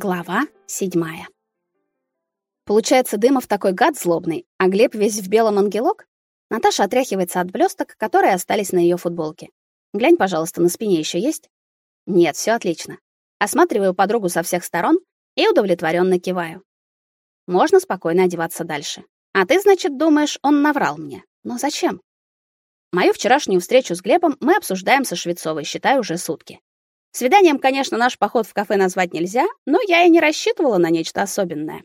Глава седьмая. Получается, Дымов такой гад злобный, а Глеб весь в белом ангелок? Наташа отряхивается от блесток, которые остались на ее футболке. Глянь, пожалуйста, на спине еще есть? Нет, все отлично. Осматриваю подругу со всех сторон и удовлетворенно киваю. Можно спокойно одеваться дальше. А ты, значит, думаешь, он наврал мне? Но зачем? Мою вчерашнюю встречу с Глебом мы обсуждаем со Швецовой, считай, уже сутки. Свиданием, конечно, наш поход в кафе назвать нельзя, но я и не рассчитывала на нечто особенное.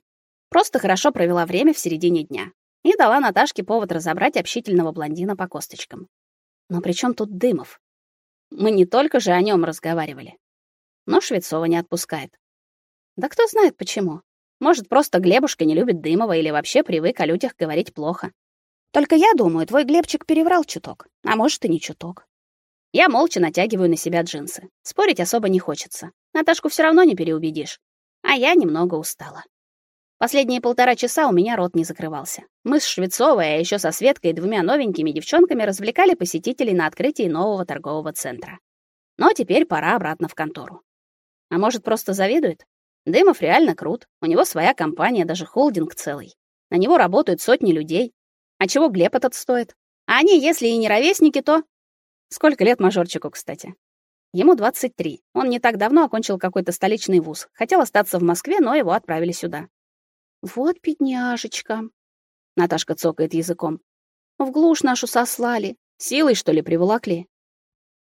Просто хорошо провела время в середине дня и дала Наташке повод разобрать общительного блондина по косточкам. Но при чем тут Дымов? Мы не только же о нем разговаривали. Но Швецова не отпускает. Да кто знает почему. Может, просто Глебушка не любит Дымова или вообще привык о людях говорить плохо. Только я думаю, твой Глебчик переврал чуток, а может и не чуток. Я молча натягиваю на себя джинсы. Спорить особо не хочется. Наташку все равно не переубедишь. А я немного устала. Последние полтора часа у меня рот не закрывался. Мы с Швецовой, а еще со Светкой и двумя новенькими девчонками развлекали посетителей на открытии нового торгового центра. Но теперь пора обратно в контору. А может, просто завидует? Дымов реально крут. У него своя компания, даже холдинг целый. На него работают сотни людей. А чего Глеб этот стоит? А они, если и не ровесники, то Сколько лет мажорчику, кстати? Ему 23. Он не так давно окончил какой-то столичный вуз. Хотел остаться в Москве, но его отправили сюда. Вот бедняжечка. Наташка цокает языком. В глушь нашу сослали. Силой, что ли, приволокли?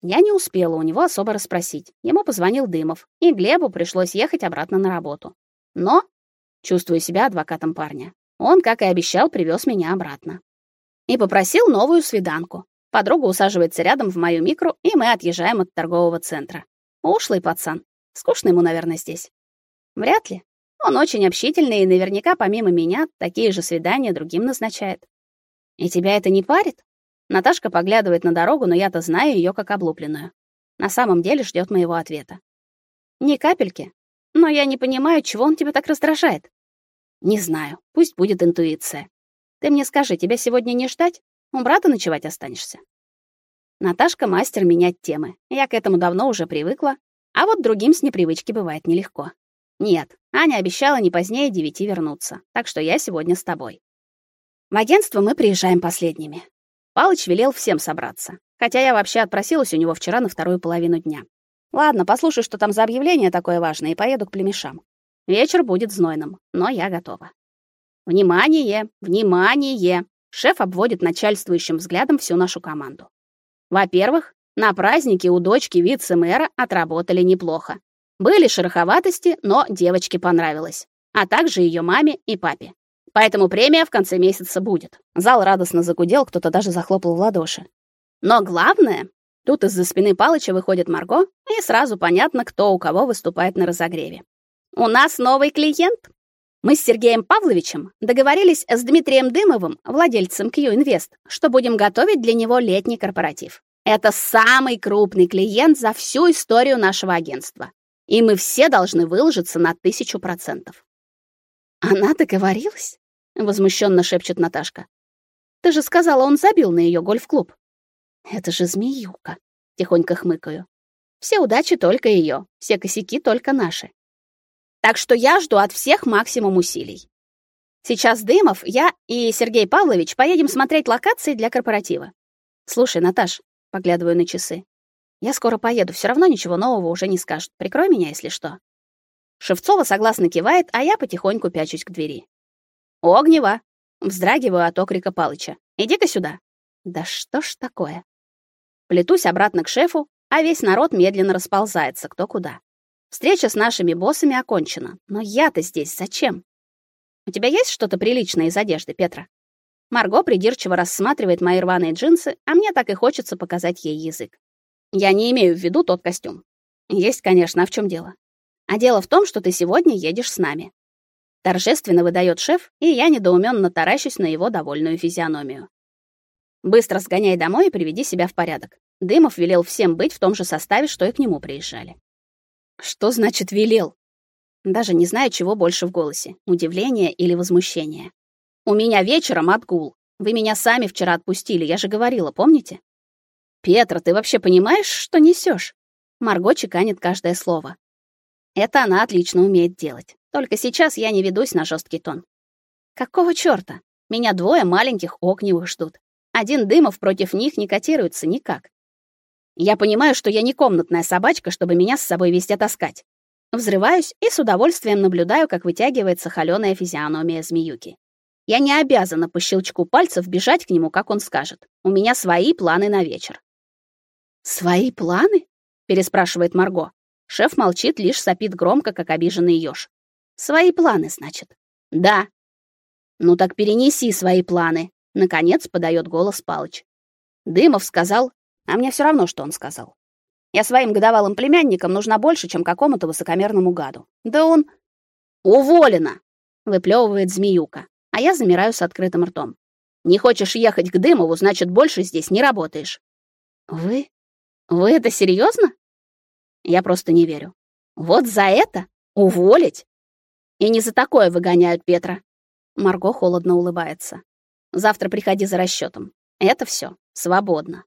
Я не успела у него особо расспросить. Ему позвонил Дымов, и Глебу пришлось ехать обратно на работу. Но чувствую себя адвокатом парня. Он, как и обещал, привез меня обратно. И попросил новую свиданку. Подруга усаживается рядом в мою микро, и мы отъезжаем от торгового центра. Ушлый пацан. Скучно ему, наверное, здесь. Вряд ли. Он очень общительный и наверняка помимо меня такие же свидания другим назначает. И тебя это не парит? Наташка поглядывает на дорогу, но я-то знаю ее как облупленную. На самом деле ждет моего ответа. Ни капельки. Но я не понимаю, чего он тебя так раздражает. Не знаю. Пусть будет интуиция. Ты мне скажи, тебя сегодня не ждать? У брата ночевать останешься. Наташка мастер менять темы. Я к этому давно уже привыкла, а вот другим с непривычки бывает нелегко. Нет, Аня обещала не позднее девяти вернуться, так что я сегодня с тобой. В агентство мы приезжаем последними. Палыч велел всем собраться, хотя я вообще отпросилась у него вчера на вторую половину дня. Ладно, послушай, что там за объявление такое важное, и поеду к племешам. Вечер будет знойным, но я готова. Внимание, внимание! Шеф обводит начальствующим взглядом всю нашу команду. Во-первых, на празднике у дочки вице-мэра отработали неплохо. Были шероховатости, но девочке понравилось, а также ее маме и папе. Поэтому премия в конце месяца будет. Зал радостно загудел, кто-то даже захлопал в ладоши. Но главное, тут из-за спины Палыча выходит Марго, и сразу понятно, кто у кого выступает на разогреве. У нас новый клиент. Мы с Сергеем Павловичем договорились с Дмитрием Дымовым, владельцем Q Invest, что будем готовить для него летний корпоратив. Это самый крупный клиент за всю историю нашего агентства. И мы все должны выложиться на тысячу процентов. Она договорилась? Возмущенно шепчет Наташка. Ты же сказала, он забил на ее гольф-клуб. Это же змеюка, тихонько хмыкаю. Все удачи только ее, все косяки только наши. Так что я жду от всех максимум усилий. Сейчас Дымов, я и Сергей Павлович поедем смотреть локации для корпоратива. Слушай, Наташ, поглядываю на часы. Я скоро поеду, все равно ничего нового уже не скажут. Прикрой меня, если что. Шевцова согласно кивает, а я потихоньку пячусь к двери. Огнева, вздрагиваю от окрика Палыча. Иди-ка сюда. Да что ж такое? Плетусь обратно к шефу, а весь народ медленно расползается кто куда. Встреча с нашими боссами окончена. Но я-то здесь зачем? У тебя есть что-то приличное из одежды, Петра? Марго придирчиво рассматривает мои рваные джинсы, а мне так и хочется показать ей язык. Я не имею в виду тот костюм. Есть, конечно, а в чем дело? А дело в том, что ты сегодня едешь с нами. Торжественно выдает шеф, и я недоуменно таращусь на его довольную физиономию. Быстро сгоняй домой и приведи себя в порядок. Дымов велел всем быть в том же составе, что и к нему приезжали. Что значит велел? Даже не знаю, чего больше в голосе: удивление или возмущение. У меня вечером отгул. Вы меня сами вчера отпустили, я же говорила, помните? Петра, ты вообще понимаешь, что несешь? Марго чеканит каждое слово. Это она отлично умеет делать. Только сейчас я не ведусь на жесткий тон. Какого чёрта? Меня двое маленьких окневых ждут. Один Дымов против них не котируется никак. Я понимаю, что я не комнатная собачка, чтобы меня с собой везде таскать. Взрываюсь и с удовольствием наблюдаю, как вытягивается холёная физиономия змеюки. Я не обязана по щелчку пальцев бежать к нему, как он скажет. У меня свои планы на вечер. Свои планы? переспрашивает Марго. Шеф молчит, лишь сопит громко, как обиженный ёж. Свои планы, значит. Да. Ну так перенеси свои планы, наконец подает голос Палыч. Дымов сказал, а мне все равно, что он сказал. Я своим годовалым племянникам нужна больше, чем какому-то высокомерному гаду. Да он уволена, выплевывает змеюка, а я замираю с открытым ртом. Не хочешь ехать к Дымову, значит, больше здесь не работаешь. Вы? Вы это серьезно? Я просто не верю. Вот за это уволить? И не за такое выгоняют Петра. Марго холодно улыбается. Завтра приходи за расчетом. Это все. Свободно.